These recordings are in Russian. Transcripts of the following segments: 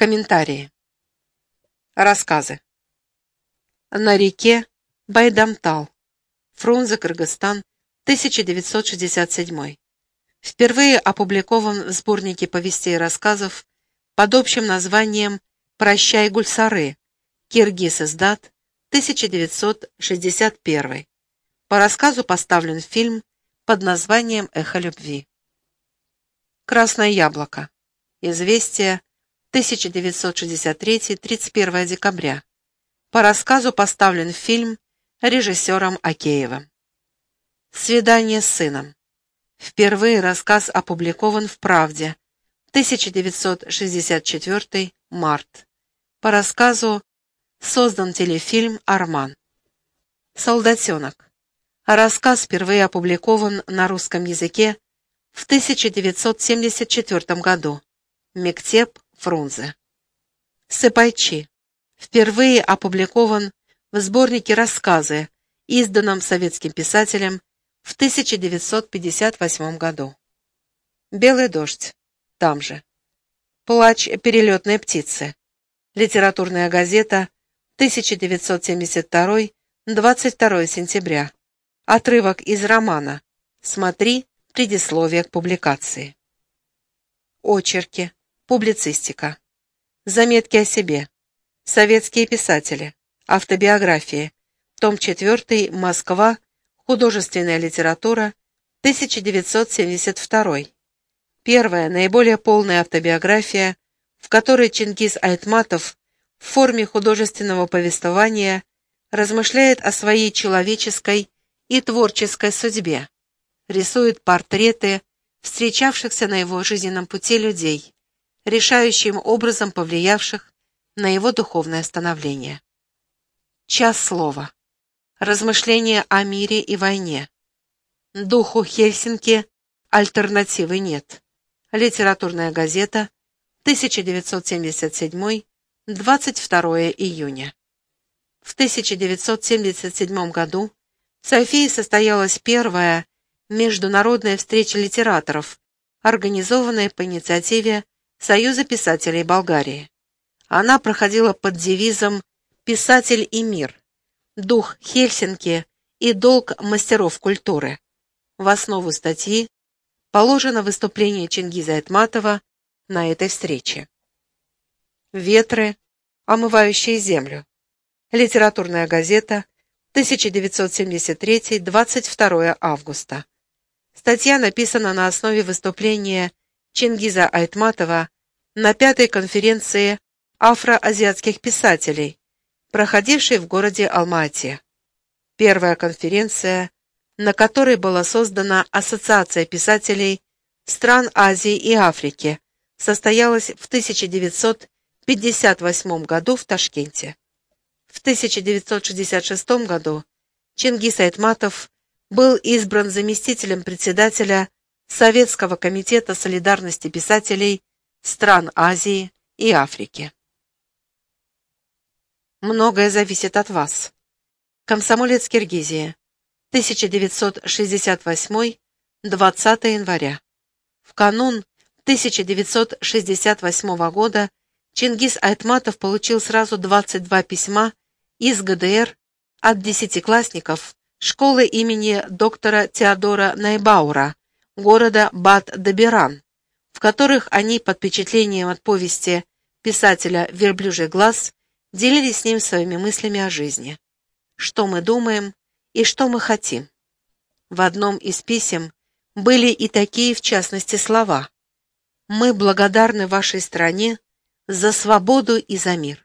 Комментарии. Рассказы. На реке Байдамтал. Фрунзе, Кыргызстан, 1967. Впервые опубликован в сборнике повестей и рассказов под общим названием «Прощай, Гульсары», Киргиз издат, 1961. По рассказу поставлен фильм под названием «Эхо любви». «Красное яблоко». Известие, 1963, 31 декабря. По рассказу поставлен фильм режиссером Акеевым. «Свидание с сыном». Впервые рассказ опубликован в «Правде», 1964, март. По рассказу создан телефильм «Арман». «Солдатенок». Рассказ впервые опубликован на русском языке в 1974 году. Мектеп Фрунзе. Сыпайчи. Впервые опубликован в сборнике «Рассказы», изданном советским писателем в 1958 году. «Белый дождь» там же. «Плач перелетной птицы». Литературная газета, 1972, 22 сентября. Отрывок из романа. Смотри предисловие к публикации. Очерки. Публицистика. Заметки о себе. Советские писатели. Автобиографии. Том 4. Москва. Художественная литература. 1972. Первая, наиболее полная автобиография, в которой Чингис Айтматов в форме художественного повествования размышляет о своей человеческой и творческой судьбе, рисует портреты встречавшихся на его жизненном пути людей, решающим образом повлиявших на его духовное становление. Час слова. Размышления о мире и войне. Духу Хельсинки альтернативы нет. Литературная газета, 1977, 22 июня. В 1977 году в Софии состоялась первая международная встреча литераторов, организованная по инициативе Союза писателей Болгарии. Она проходила под девизом «Писатель и мир», «Дух Хельсинки» и «Долг мастеров культуры». В основу статьи положено выступление Чингиза Айтматова на этой встрече. «Ветры, омывающие землю». Литературная газета, 1973, 22 августа. Статья написана на основе выступления Чингиза Айтматова на пятой конференции афроазиатских писателей, проходившей в городе Алма-Ате. Первая конференция, на которой была создана Ассоциация писателей стран Азии и Африки, состоялась в 1958 году в Ташкенте. В 1966 году Чингис Айтматов был избран заместителем председателя Советского комитета солидарности писателей стран Азии и Африки. Многое зависит от вас. Комсомолец Киргизии. 1968, 20 января. В канун 1968 года Чингис Айтматов получил сразу 22 письма из ГДР от десятиклассников школы имени доктора Теодора Найбаура, города Бад-Дабиран, в которых они под впечатлением от повести писателя «Верблюжий глаз» делились с ним своими мыслями о жизни. Что мы думаем и что мы хотим. В одном из писем были и такие, в частности, слова «Мы благодарны вашей стране за свободу и за мир».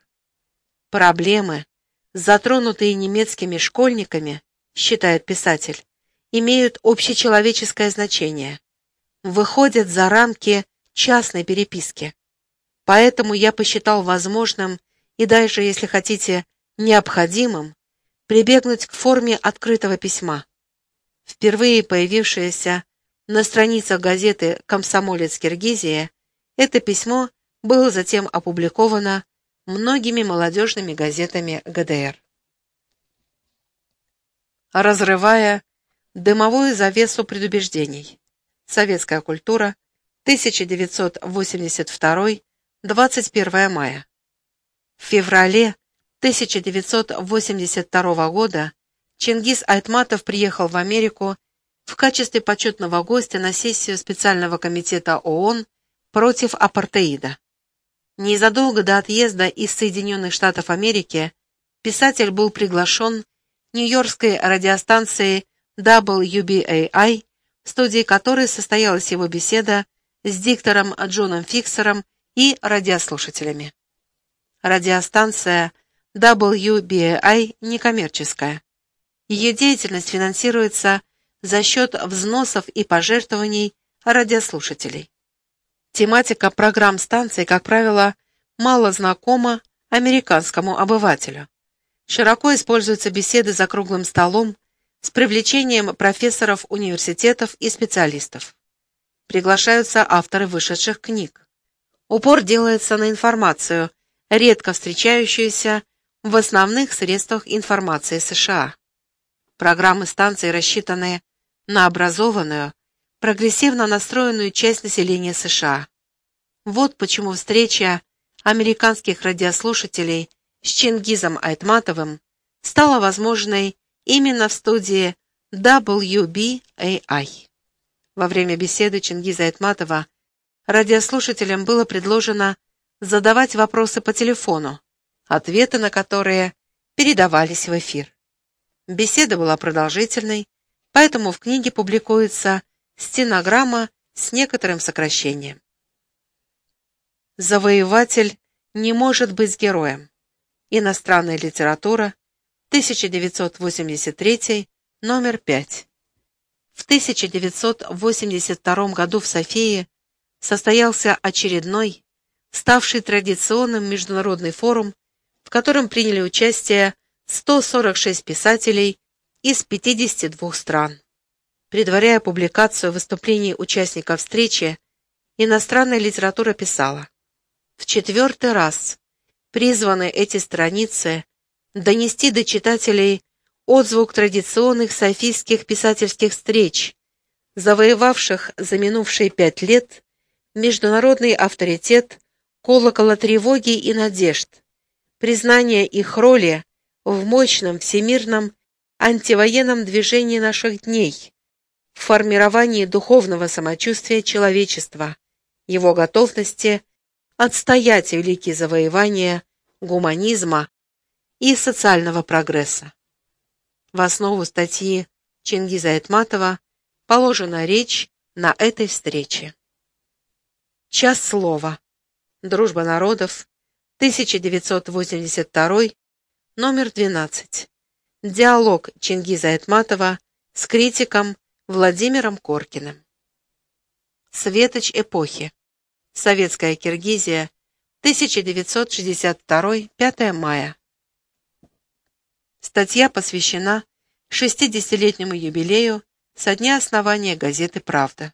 Проблемы, затронутые немецкими школьниками, считает писатель, имеют общечеловеческое значение, выходят за рамки частной переписки. Поэтому я посчитал возможным и даже, если хотите, необходимым прибегнуть к форме открытого письма. Впервые появившееся на страницах газеты «Комсомолец Киргизия» это письмо было затем опубликовано многими молодежными газетами ГДР разрывая дымовую завесу предубеждений. Советская культура, 1982, 21 мая. В феврале 1982 года Чингис Айтматов приехал в Америку в качестве почетного гостя на сессию специального комитета ООН против апартеида. Незадолго до отъезда из Соединенных Штатов Америки писатель был приглашен нью-йоркской радиостанцией WBAI, в студии которой состоялась его беседа с диктором Джоном Фиксером и радиослушателями. Радиостанция WBAI некоммерческая. Ее деятельность финансируется за счет взносов и пожертвований радиослушателей. Тематика программ станции, как правило, мало знакома американскому обывателю. Широко используются беседы за круглым столом с привлечением профессоров университетов и специалистов. Приглашаются авторы вышедших книг. Упор делается на информацию, редко встречающуюся в основных средствах информации США. Программы станции рассчитаны на образованную, прогрессивно настроенную часть населения США. Вот почему встреча американских радиослушателей с Чингизом Айтматовым стала возможной именно в студии WBAI. Во время беседы Чингиза Айтматова радиослушателям было предложено задавать вопросы по телефону, ответы на которые передавались в эфир. Беседа была продолжительной, поэтому в книге публикуется стенограмма с некоторым сокращением. Завоеватель не может быть героем. Иностранная литература, 1983, номер 5. В 1982 году в Софии состоялся очередной, ставший традиционным международный форум, в котором приняли участие 146 писателей из 52 стран. Предваряя публикацию выступлений участников встречи, иностранная литература писала «В четвертый раз призваны эти страницы донести до читателей отзвук традиционных софийских писательских встреч, завоевавших за минувшие пять лет международный авторитет колокола тревоги и надежд, признание их роли в мощном всемирном антивоенном движении наших дней, в формировании духовного самочувствия человечества, его готовности отстоять великие завоевания гуманизма и социального прогресса. В основу статьи Чингиза Айтматова положена речь на этой встрече. Час слова. Дружба народов. 1982. Номер 12. Диалог Чингиза Айтматова с критиком Владимиром Коркиным. Светоч эпохи. Советская Киргизия. 1962. 5 мая. Статья посвящена 60-летнему юбилею со дня основания газеты «Правда».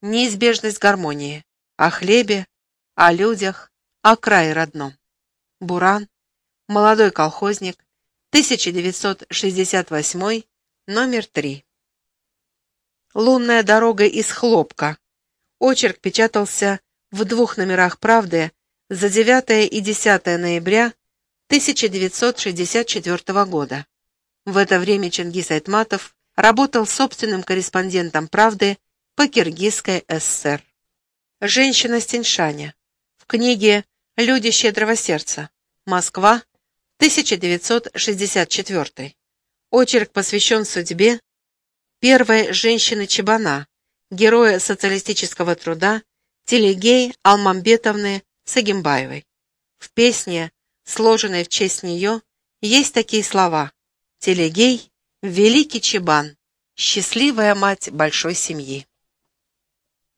Неизбежность гармонии. О хлебе, о людях, о крае родном. Буран. Молодой колхозник. 1968. Номер 3. «Лунная дорога из хлопка». Очерк печатался в двух номерах «Правды» за 9 и 10 ноября 1964 года. В это время Чингис Айтматов работал собственным корреспондентом «Правды» по Киргизской ССР. Женщина Стеншаня. В книге «Люди щедрого сердца. Москва. 1964». Очерк посвящен судьбе первой женщины Чебана, героя социалистического труда Телегей Алмамбетовны Сагимбаевой. В песне, сложенной в честь нее, есть такие слова «Телегей – великий Чебан, счастливая мать большой семьи».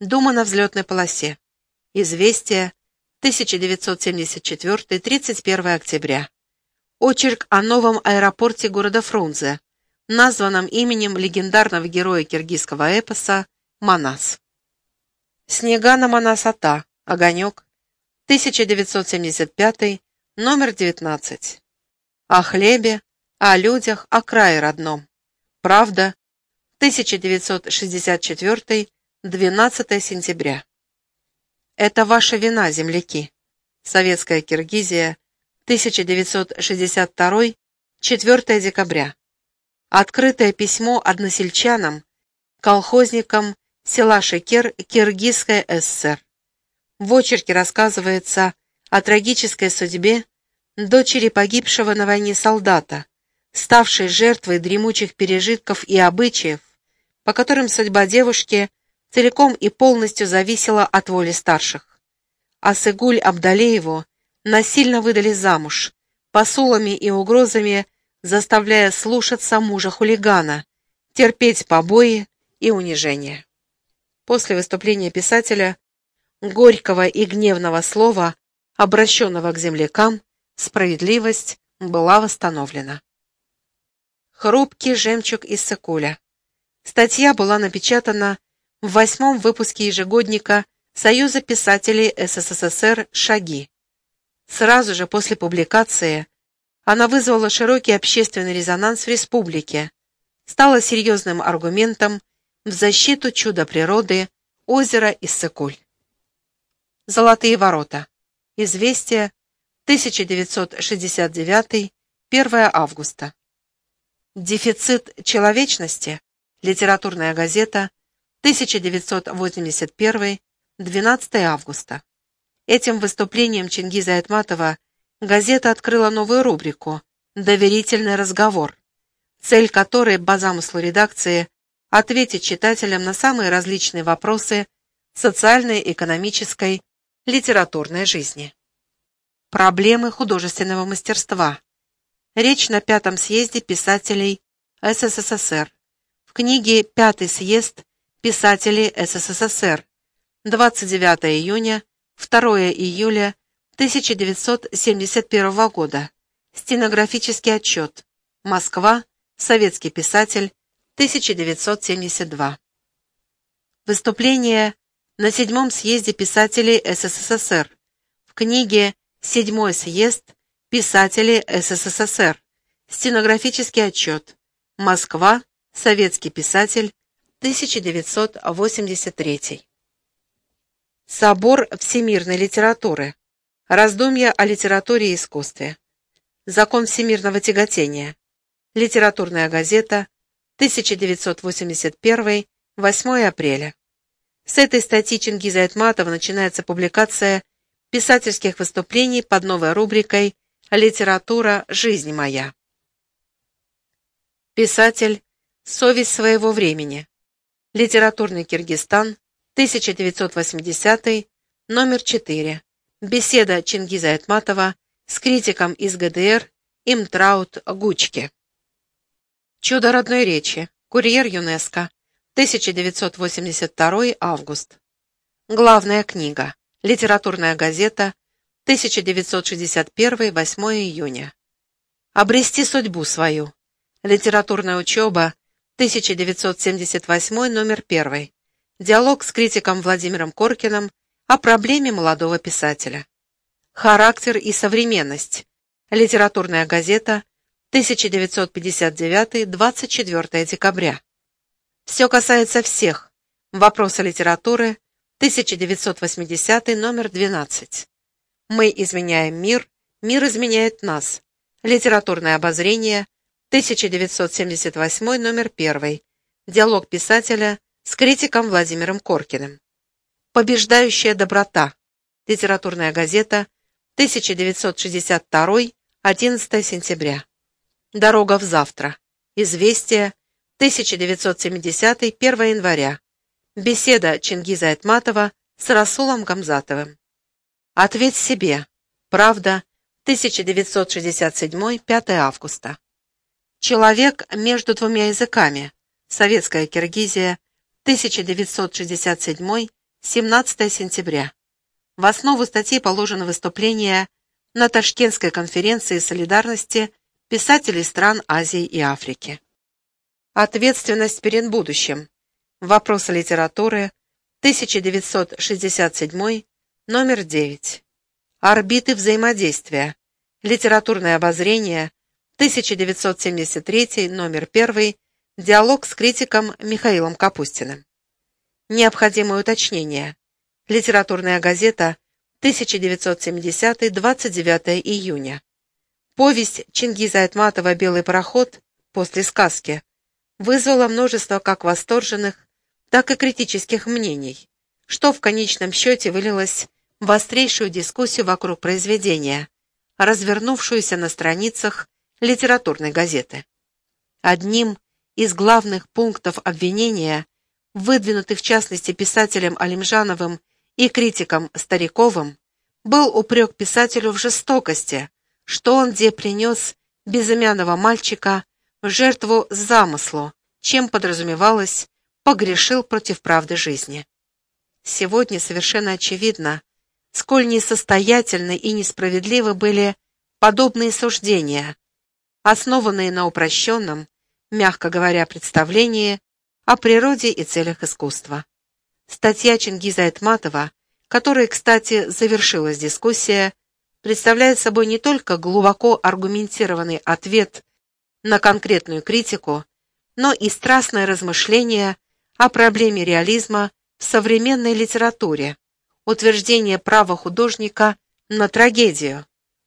Дума на взлетной полосе. Известие, 1974, 31 октября. Очерк о новом аэропорте города Фрунзе, названном именем легендарного героя киргизского эпоса Манас. Снега на Манасата. Огонек. 1975. Номер 19. О хлебе, о людях, о крае родном. Правда. 1964. 12 сентября. Это ваша вина, земляки. Советская Киргизия, 1962, 4 декабря. Открытое письмо односельчанам, колхозникам села Шекер Киргизской ССР. В очерке рассказывается о трагической судьбе дочери погибшего на войне солдата, ставшей жертвой дремучих пережитков и обычаев, по которым судьба девушки целиком и полностью зависела от воли старших. А Сыгуль Абдалееву насильно выдали замуж, посулами и угрозами заставляя слушаться мужа-хулигана, терпеть побои и унижения. После выступления писателя, горького и гневного слова, обращенного к землякам, справедливость была восстановлена. Хрупкий жемчуг из Сыкуля. Статья была напечатана в восьмом выпуске ежегодника Союза писателей СССР «Шаги». Сразу же после публикации она вызвала широкий общественный резонанс в республике, стала серьезным аргументом в защиту чуда природы озера Иссыкуль. Золотые ворота. Известие. 1969. 1 августа. Дефицит человечности. Литературная газета. 1981. 12 августа. Этим выступлением Чингиза Айтматова газета открыла новую рубрику «Доверительный разговор», цель которой по замыслу редакции ответить читателям на самые различные вопросы социальной, экономической, литературной жизни. Проблемы художественного мастерства. Речь на Пятом съезде писателей СССР. В книге «Пятый съезд писателей СССР» 29 июня, 2 июля 1971 года. Стенографический отчет. Москва. Советский писатель. 1972. Выступление на седьмом съезде писателей СССР. В книге «Седьмой съезд писателей СССР». Стенографический отчет. Москва. Советский писатель. 1983. Собор всемирной литературы. Раздумья о литературе и искусстве. Закон всемирного тяготения. Литературная газета. 1981. 8 апреля. С этой статьи Чингиза Айтматова начинается публикация писательских выступлений под новой рубрикой «Литература. Жизнь моя». Писатель. Совесть своего времени. Литературный Киргизстан. 1980. Номер 4. Беседа Чингиза Айтматова с критиком из ГДР Имтраут Гучки. Чудо родной речи. Курьер ЮНЕСКО. 1982 август. Главная книга. Литературная газета. 1961 8 июня. Обрести судьбу свою. Литературная учеба. 1978 номер 1. Диалог с критиком Владимиром Коркиным о проблеме молодого писателя. Характер и современность. Литературная газета, 1959, 24 декабря. Все касается всех. Вопросы литературы, 1980, номер 12. Мы изменяем мир, мир изменяет нас. Литературное обозрение, 1978, номер 1. Диалог писателя с критиком Владимиром Коркиным. Побеждающая доброта. Литературная газета, 1962, 11 сентября. Дорога в завтра. Известия, 1970, 1 января. Беседа Чингиза Айтматова с Расулом Гамзатовым. Ответь себе. Правда, 1967, 5 августа. Человек между двумя языками. Советская Киргизия, 1967 17 сентября. В основу статьи положено выступление на Ташкентской конференции солидарности писателей стран Азии и Африки. Ответственность перед будущим. Вопросы литературы. 1967, номер 9. Орбиты взаимодействия. Литературное обозрение. 1973, номер 1. Диалог с критиком Михаилом Капустиным. Необходимое уточнение. Литературная газета, 1970, 29 июня. Повесть Чингиза Айтматова «Белый пароход» после сказки вызвала множество как восторженных, так и критических мнений, что в конечном счете вылилось в острейшую дискуссию вокруг произведения, развернувшуюся на страницах литературной газеты. Одним из главных пунктов обвинения, выдвинутых в частности писателем Алимжановым и критиком Стариковым, был упрек писателю в жестокости, что он где принес безымянного мальчика в жертву замыслу, чем подразумевалось, погрешил против правды жизни. Сегодня совершенно очевидно, сколь несостоятельны и несправедливы были подобные суждения, основанные на упрощенном, мягко говоря, представлении о природе и целях искусства. Статья Чингиза Айтматова, которой, кстати, завершилась дискуссия, представляет собой не только глубоко аргументированный ответ на конкретную критику, но и страстное размышление о проблеме реализма в современной литературе, утверждение права художника на трагедию,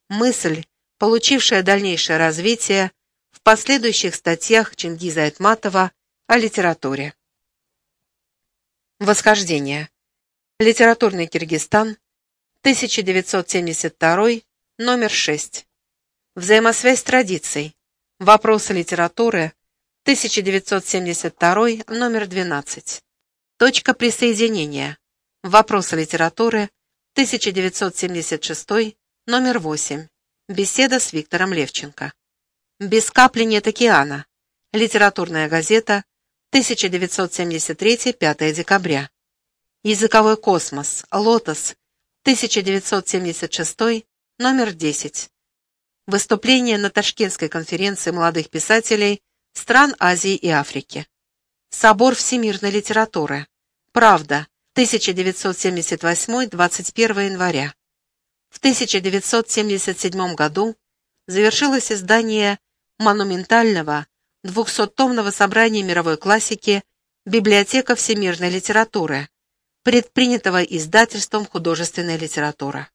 мысль, получившая дальнейшее развитие в последующих статьях Чингиза Айтматова о литературе. Восхождение. Литературный Киргизстан. 1972, номер 6. Взаимосвязь традиций. Вопросы литературы. 1972, номер 12. Точка присоединения. Вопросы литературы. 1976, номер 8. Беседа с Виктором Левченко. «Без капли нет океана». Литературная газета, 1973, 5 декабря. Языковой космос, Лотос, 1976, номер 10. Выступление на Ташкентской конференции молодых писателей стран Азии и Африки. Собор всемирной литературы. Правда, 1978, 21 января. В 1977 году завершилось издание монументального 200-томного собрания мировой классики «Библиотека всемирной литературы», предпринятого издательством «Художественная литература».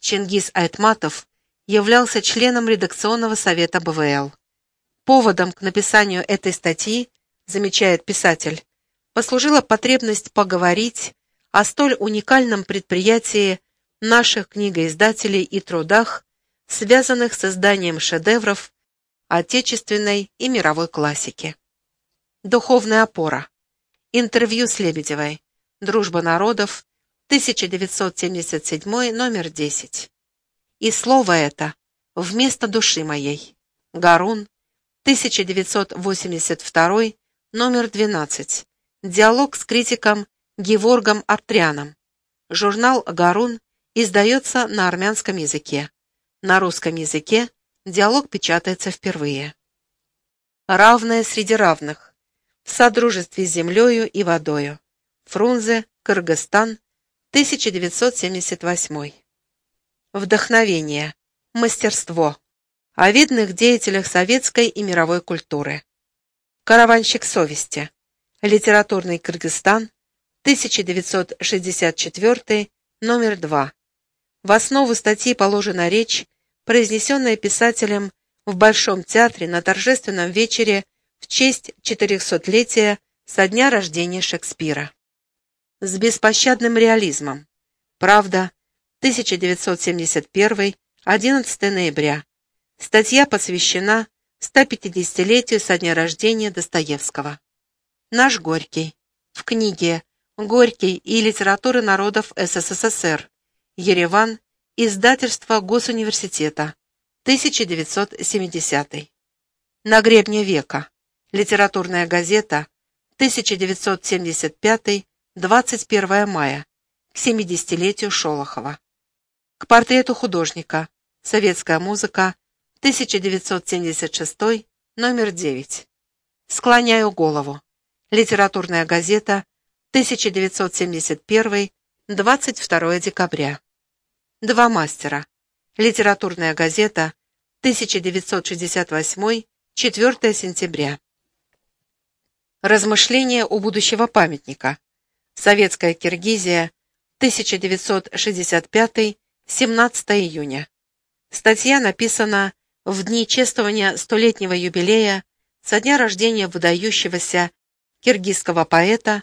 Чингис Айтматов являлся членом редакционного совета БВЛ. Поводом к написанию этой статьи, замечает писатель, послужила потребность поговорить о столь уникальном предприятии наших книгоиздателей и трудах, связанных с изданием шедевров отечественной и мировой классики. Духовная опора. Интервью с Лебедевой. Дружба народов. 1977, номер 10. И слово это вместо души моей. Гарун. 1982, номер 12. Диалог с критиком Геворгом Артряном. Журнал «Гарун» издается на армянском языке. На русском языке диалог печатается впервые. Равное среди равных. В содружестве с землею и водою. Фрунзе, Кыргызстан, 1978. Вдохновение. Мастерство. О видных деятелях советской и мировой культуры. Караванщик совести. Литературный Кыргызстан, 1964, номер 2. В основу статьи положена речь, произнесенная писателем в Большом театре на торжественном вечере в честь 400-летия со дня рождения Шекспира. С беспощадным реализмом. Правда, 1971, 11 ноября. Статья посвящена 150-летию со дня рождения Достоевского. Наш Горький. В книге «Горький и литература народов СССР» Ереван, издательство Госуниверситета, 1970. На гребне века. Литературная газета, 1975, 21 мая, к 70-летию Шолохова. К портрету художника. Советская музыка, 1976, номер 9. Склоняю голову. Литературная газета, 1971, 22 декабря. Два мастера. Литературная газета, 1968, 4 сентября. Размышления у будущего памятника. Советская Киргизия, 1965, 17 июня. Статья написана в дни чествования столетнего юбилея со дня рождения выдающегося киргизского поэта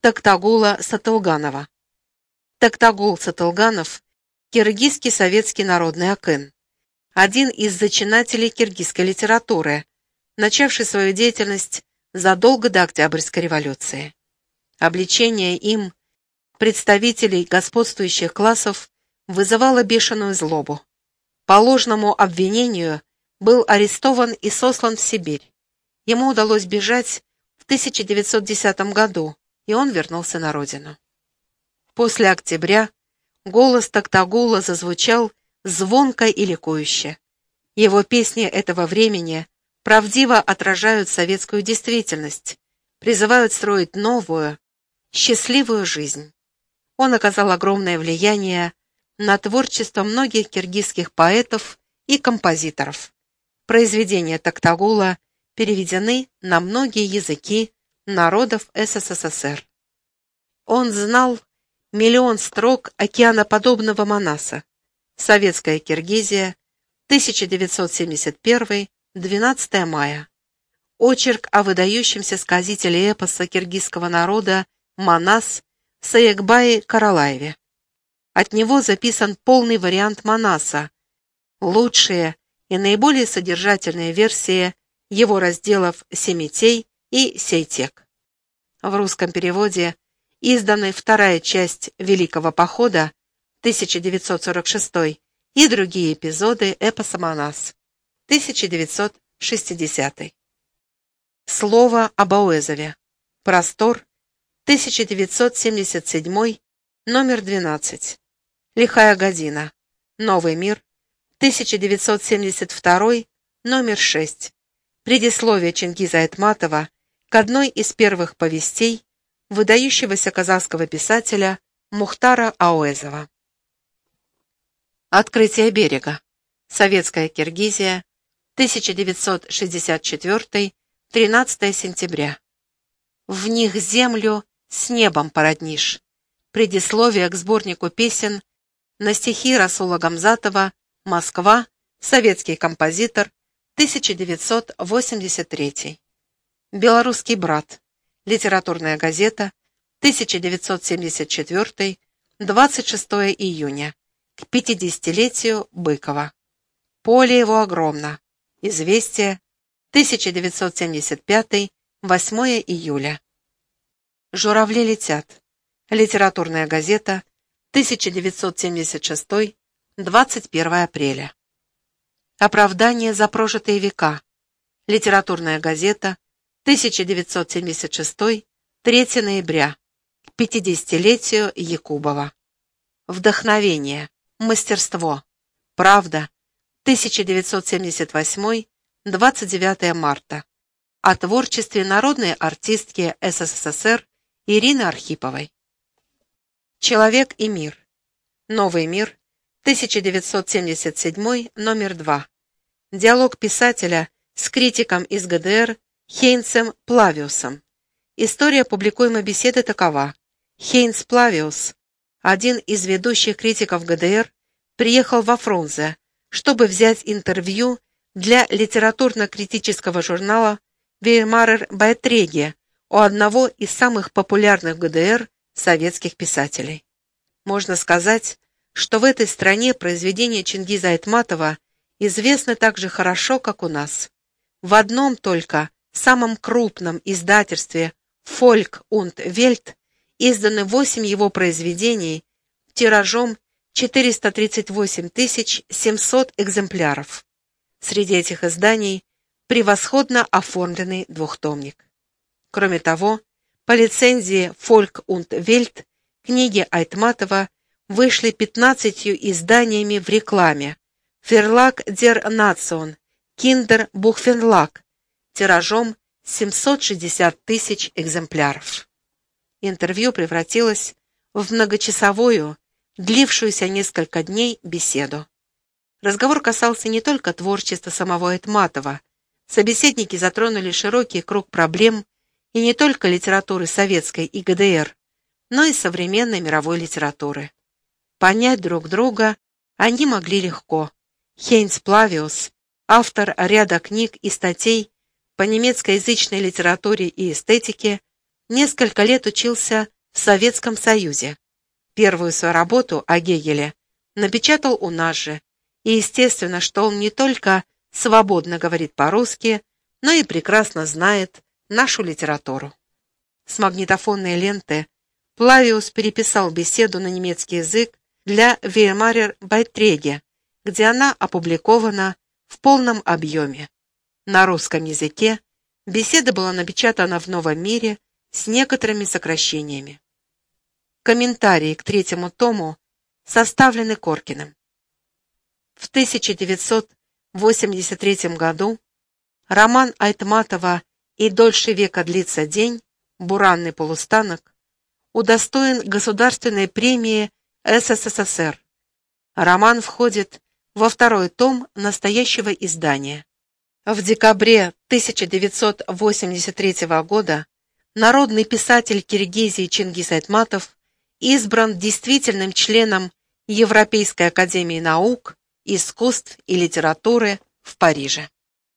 Токтагула Сатылганова. Токтагул Сатылганов – киргизский советский народный акын, один из зачинателей киргизской литературы, начавший свою деятельность задолго до Октябрьской революции. Обличение им представителей господствующих классов вызывало бешеную злобу. По ложному обвинению был арестован и сослан в Сибирь. Ему удалось бежать в 1910 году, и он вернулся на родину. После октября голос Токтагула зазвучал звонко и ликующе. Его песни этого времени правдиво отражают советскую действительность, призывают строить новую, счастливую жизнь. Он оказал огромное влияние на творчество многих киргизских поэтов и композиторов. Произведения Токтагула переведены на многие языки народов СССР. Он знал миллион строк океаноподобного Манаса. Советская Киргизия, 1971, 12 мая. Очерк о выдающемся сказителе эпоса киргизского народа Манас Саекбае Каралаеве. От него записан полный вариант Манаса, лучшие и наиболее содержательные версии его разделов «Семитей» и «Сейтек». В русском переводе изданы вторая часть Великого похода 1946 и другие эпизоды эпоса Манас 1960. Слово об Ауэзове. Простор 1977, номер 12. Лихая година. Новый мир. 1972, номер 6. Предисловие Чингиза Айтматова к одной из первых повестей выдающегося казахского писателя Мухтара Ауэзова. Открытие берега. Советская Киргизия. 1964, 13 сентября. В них землю с небом породнишь. Предисловие к сборнику песен на стихи Расула Гамзатова «Москва. Советский композитор. 1983». «Белорусский брат». Литературная газета. 1974. 26 июня. К 50-летию Быкова. Поле его огромно. Известие. 1975. 8 июля. «Журавли летят». Литературная газета, 1976, 21 апреля. Оправдание за прожитые века. Литературная газета, 1976, 3 ноября, к 50-летию Якубова. Вдохновение, мастерство, правда, 1978, 29 марта. О творчестве народной артистки СССР Ирины Архиповой. Человек и мир. Новый мир. 1977, номер 2. Диалог писателя с критиком из ГДР Хейнцем Плавиусом. История публикуемой беседы такова. Хейнц Плавиус, один из ведущих критиков ГДР, приехал во Фрунзе, чтобы взять интервью для литературно-критического журнала «Веймарер Байтреге», у одного из самых популярных в ГДР советских писателей. Можно сказать, что в этой стране произведения Чингиза Айтматова известны так же хорошо, как у нас. В одном только, самом крупном издательстве «Фольк und Welt» изданы восемь его произведений тиражом 438 700 экземпляров. Среди этих изданий превосходно оформленный двухтомник. Кроме того, по лицензии «Фольк und Welt» книги Айтматова вышли 15 изданиями в рекламе «Ферлаг дер Национ», «Киндер Бухфенлаг», тиражом 760 тысяч экземпляров. Интервью превратилось в многочасовую, длившуюся несколько дней, беседу. Разговор касался не только творчества самого Айтматова, собеседники затронули широкий круг проблем, и не только литературы советской и ГДР, но и современной мировой литературы. Понять друг друга они могли легко. Хейнс Плавиус, автор ряда книг и статей по немецкоязычной литературе и эстетике, несколько лет учился в Советском Союзе. Первую свою работу о Гегеле напечатал у нас же, и естественно, что он не только свободно говорит по-русски, но и прекрасно знает нашу литературу. С магнитофонной ленты Плавиус переписал беседу на немецкий язык для Веймарер Байтреге, где она опубликована в полном объеме. На русском языке беседа была напечатана в «Новом мире» с некоторыми сокращениями. Комментарии к третьему тому составлены Коркиным. В 1983 году роман Айтматова «И дольше века длится день» «Буранный полустанок» удостоен Государственной премии СССР. Роман входит во второй том настоящего издания. В декабре 1983 года народный писатель Киргизии Чингис Айтматов избран действительным членом Европейской академии наук, искусств и литературы в Париже.